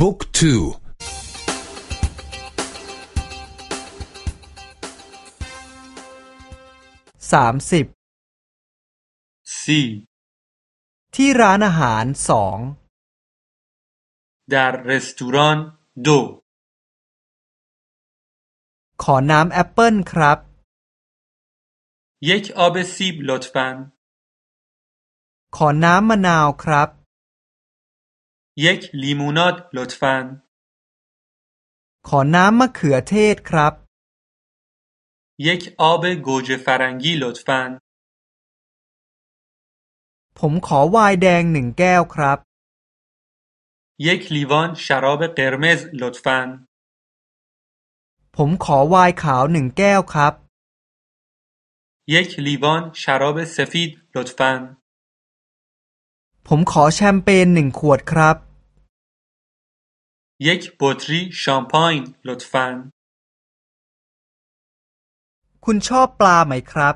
บุ๊กทูสามสิบสี่ที่ร้านอาหารสอง در رستوران دو ขอน้ำแอปเปิลครับ یک آب سیب لطفاً ขอน้ำมะนาวครับ یک لیموناد لطفاً ขอน้ำมะเขือเทศครับ یک آب گوجه فرنگی لطفاً ผมขอไวน์แดงหนึ่งแก้วครับ یک لیوان شراب قرمز لطفاً ผมขอไวน์ขาวหนึ่งแก้วครับ یک لیوان شراب سفید لطفاً ผมขอแชมเปญหนึ่งขวดครับ یک بطری شامپاین لطفاً คุณชอบปลาไหมครับ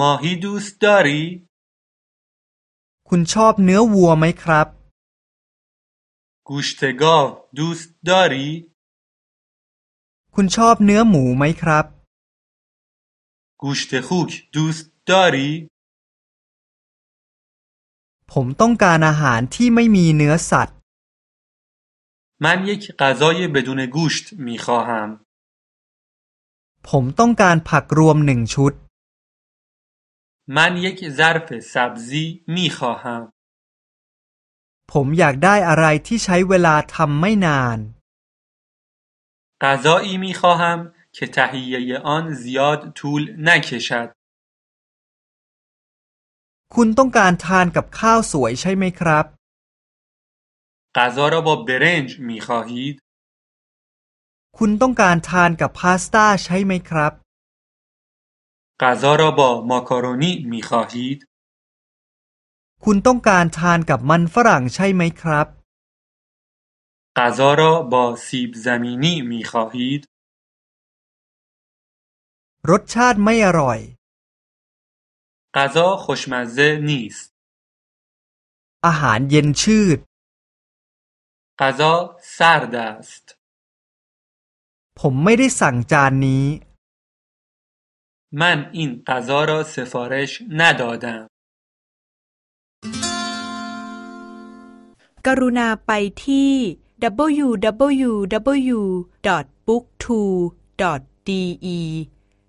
ماهی دوست داری؟ คุณชอบเนื้อวัวไหมครับ گوشت گاو دوست داری؟ คุณชอบเนื้อหมูไหมครับ گوشت خوک دوست داری؟ ผมต้องการอาหารที่ไม่มีเนื้อสัตว์ من یک غذای بدون گوشت می خواهم. ผมต้องการผักรวมหนึ่งชุด من یک ظرف سبزی می خواهم. ผมอยากได้อะไรที่ใช้เวลาทำไม่นาน غذایی می خواهم که تهیه آن زیاد طول نکشد. คุณต้องการทานกับข้าวสวยใช่ไหมครับ غذا را با برنج می خواهید؟ คุณต้องการทานกับพาสต้าใช่ไหมครับ غذا را با ماکارونی می خواهید؟ คุณต้องการทานกับมันฝรั่งใช่ไหมครับ غذا را با سیب زمینی می خواهید؟ รสชาติไม่อร่อย غذا خوشمزه نیست. อาหารเย็นชืด غذا سرد است. ผมไม่ได้สั่งจานนี้ من این غذا را سفارش ندادم. กรุณาไปที่ www.booktwo.de